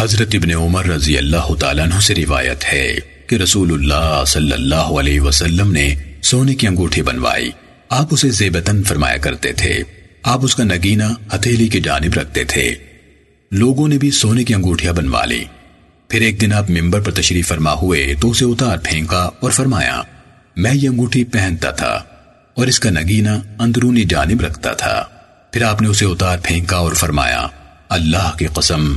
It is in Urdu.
حضرت ابن عمر رضی اللہ تعالیٰ عنہ سے روایت ہے کہ رسول اللہ صلی اللہ علیہ وسلم نے سونے کی انگوٹھی بنوائی۔ آپ اسے زیبتن فرمایا کرتے تھے۔ آپ اس کا نگینہ ہتھیلی کی جانب رکھتے تھے۔ لوگوں نے بھی سونے کی انگوٹھیاں بنوا لی۔ پھر ایک دن آپ ممبر پر تشریف فرما ہوئے تو اسے اتار پھینکا اور فرمایا، میں یہ انگوٹھی پہنتا تھا اور اس کا نگینہ اندرونی جانب رکھتا تھا۔ پھر آپ نے اسے اتار پھینکا اور فرمایا، اللہ کی قسم